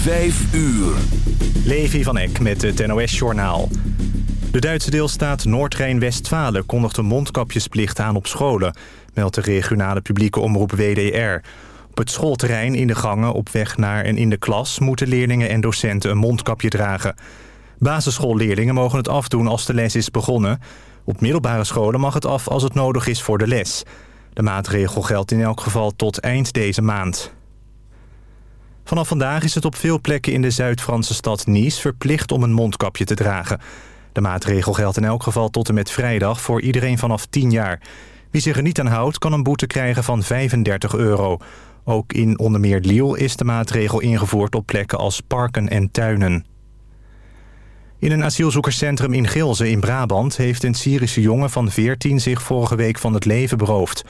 5 uur. Levi van Eck met het NOS-journaal. De Duitse deelstaat Noord-Rijn-Westfalen kondigt een mondkapjesplicht aan op scholen... meldt de regionale publieke omroep WDR. Op het schoolterrein, in de gangen, op weg naar en in de klas... moeten leerlingen en docenten een mondkapje dragen. Basisschoolleerlingen mogen het afdoen als de les is begonnen. Op middelbare scholen mag het af als het nodig is voor de les. De maatregel geldt in elk geval tot eind deze maand. Vanaf vandaag is het op veel plekken in de Zuid-Franse stad Nice verplicht om een mondkapje te dragen. De maatregel geldt in elk geval tot en met vrijdag voor iedereen vanaf 10 jaar. Wie zich er niet aan houdt kan een boete krijgen van 35 euro. Ook in onder meer Lille is de maatregel ingevoerd op plekken als parken en tuinen. In een asielzoekerscentrum in Gilze in Brabant... heeft een Syrische jongen van 14 zich vorige week van het leven beroofd.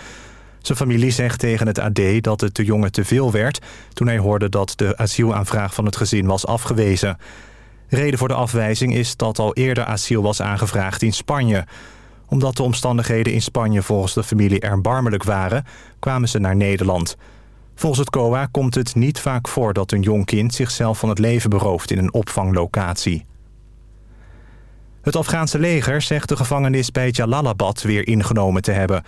Zijn familie zegt tegen het AD dat het de jongen te veel werd... toen hij hoorde dat de asielaanvraag van het gezin was afgewezen. Reden voor de afwijzing is dat al eerder asiel was aangevraagd in Spanje. Omdat de omstandigheden in Spanje volgens de familie erbarmelijk waren... kwamen ze naar Nederland. Volgens het COA komt het niet vaak voor dat een jong kind... zichzelf van het leven berooft in een opvanglocatie. Het Afghaanse leger zegt de gevangenis bij Jalalabad weer ingenomen te hebben.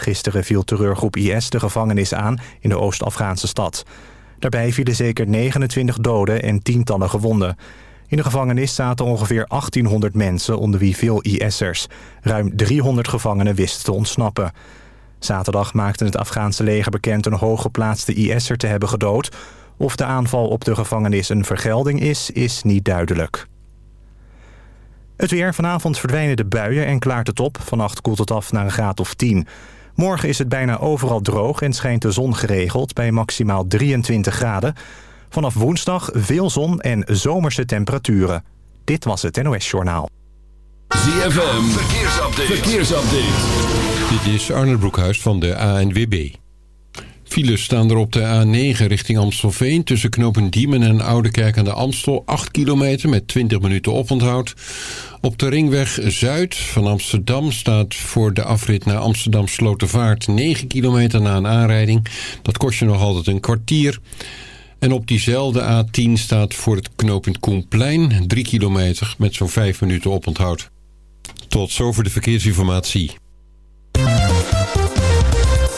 Gisteren viel terreurgroep IS de gevangenis aan in de Oost-Afghaanse stad. Daarbij vielen zeker 29 doden en tientallen gewonden. In de gevangenis zaten ongeveer 1800 mensen, onder wie veel IS'ers. Ruim 300 gevangenen wisten te ontsnappen. Zaterdag maakte het Afghaanse leger bekend een hooggeplaatste IS'er te hebben gedood. Of de aanval op de gevangenis een vergelding is, is niet duidelijk. Het weer. Vanavond verdwijnen de buien en klaart het op. Vannacht koelt het af naar een graad of 10. Morgen is het bijna overal droog en schijnt de zon geregeld bij maximaal 23 graden. Vanaf woensdag veel zon en zomerse temperaturen. Dit was het NOS Journaal. ZFM. Verkeersupdate. Verkeersupdate. Dit is Arne Broekhuis van de ANWB. Files staan er op de A9 richting Amstelveen... tussen knopen Diemen en Oudekerk aan de Amstel... 8 kilometer met 20 minuten oponthoud. Op de ringweg Zuid van Amsterdam staat voor de afrit naar Amsterdam Slotervaart 9 kilometer na een aanrijding. Dat kost je nog altijd een kwartier. En op diezelfde A10 staat voor het knooppunt Koenplein 3 kilometer met zo'n 5 minuten oponthoud. Tot zover de verkeersinformatie.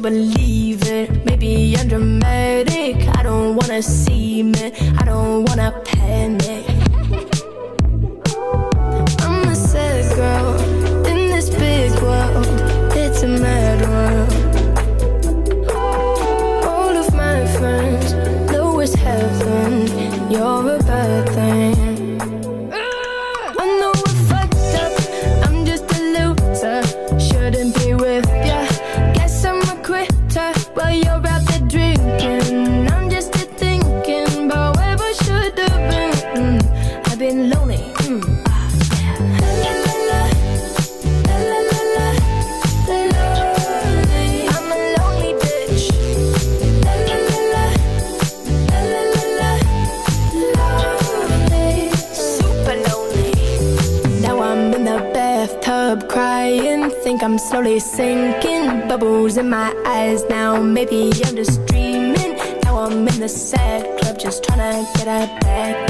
Believe it. Maybe I'm dramatic. I don't wanna see me. I Maybe I'm just dreaming. Now I'm in the sad club, just trying to get her back.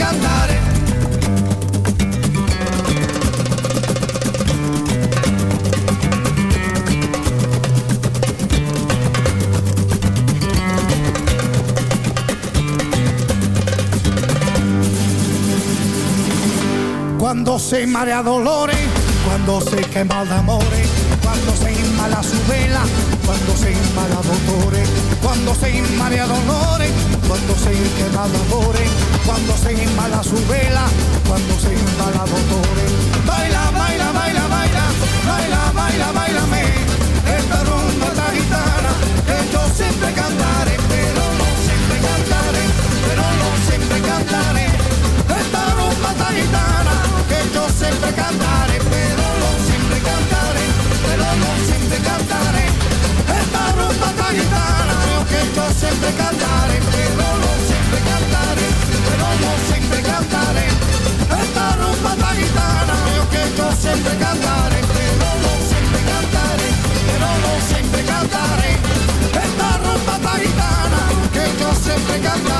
cantare. Quando sei in mare a dolore, quando sei che mal d'amore, quando su vela, quando sei in mala d'autore, quando sei in cuando se quema dolores, cuando se inmala su vela, cuando se inmala dolores. Baila, baila, baila, baila, baila, baila, baila, me, esta rumba la gitana, que yo siempre cantaré, pero no siempre cantaré, pero no siempre cantaré, esta rumba la gitana, que yo siempre cantaré, pero no siempre cantaré pero no siempre cantaré. Esta rumba tan gitana que yo siempre cantaré pero no siempre cantaré pero no siempre cantaré esta rumba tan gitana que yo siempre cantaré pero no siempre cantaré pero no siempre cantaré esta rumba tan gitana siempre cantaré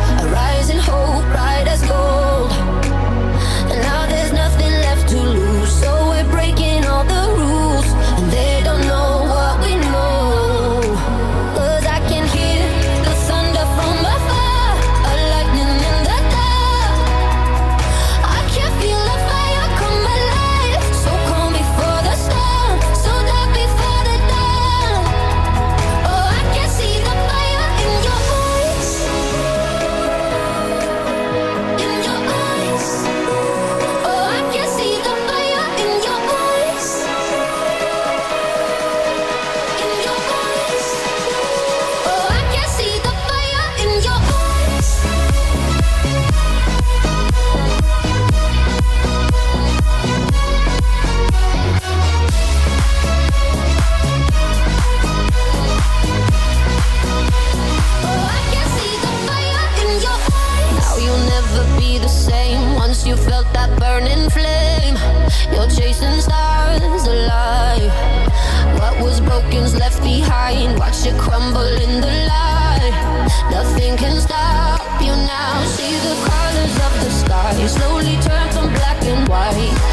Sky slowly turn from black and white.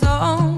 Hands on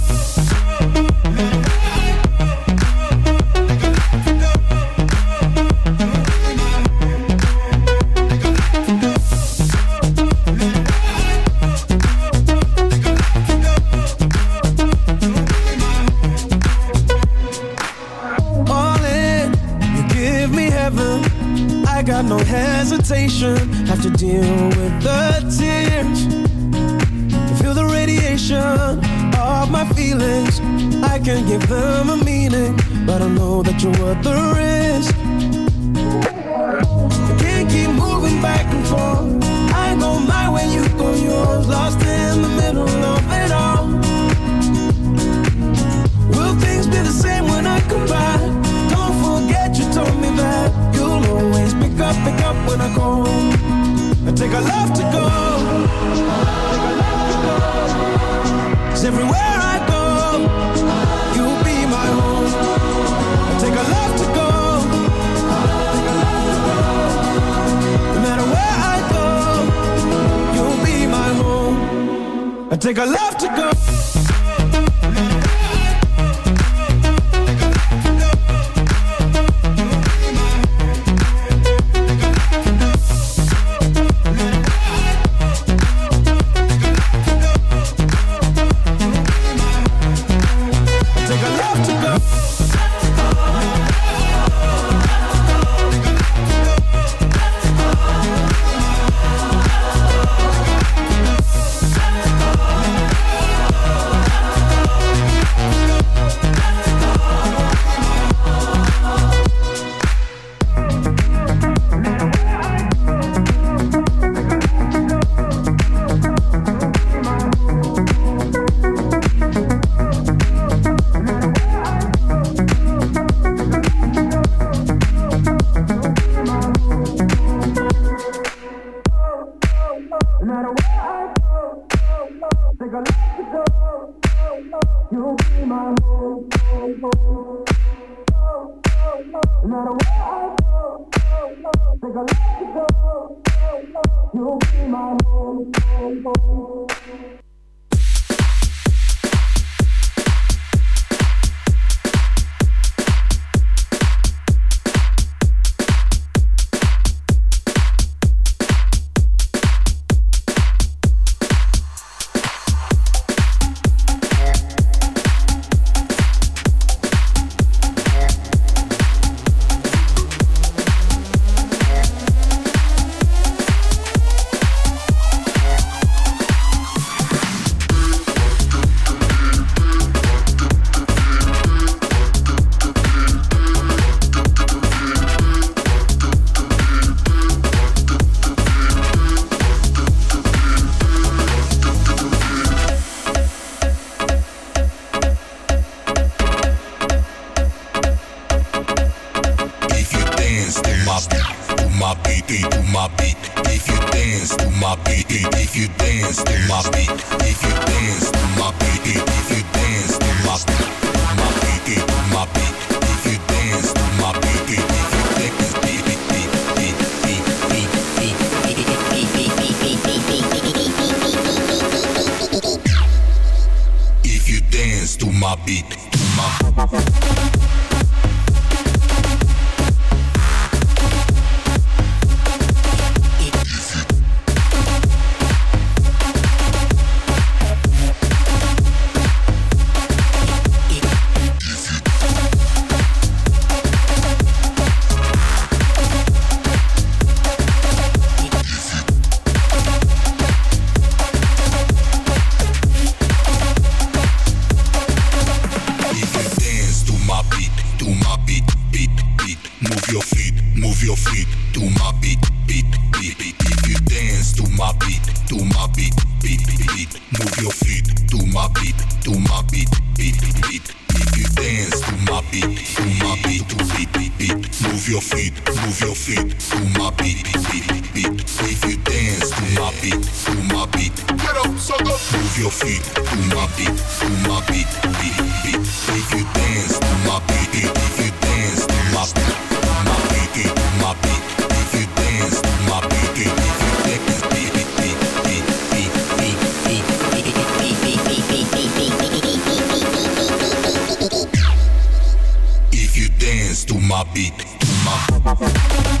Take a love to go. Your feet, move your feet to my beat, beat, beat, beat. If you dance to my beat, to my beat, beat, beat. Move your feet to my beat, to my beat, beat, beat. If you dance to my beat, to my beat, to beat, beat. Move your feet, move your feet to my beat, beat, beat. If you dance to my beat, to my beat, get up, sucker. Move your feet to my beat, to my beat, beat, together.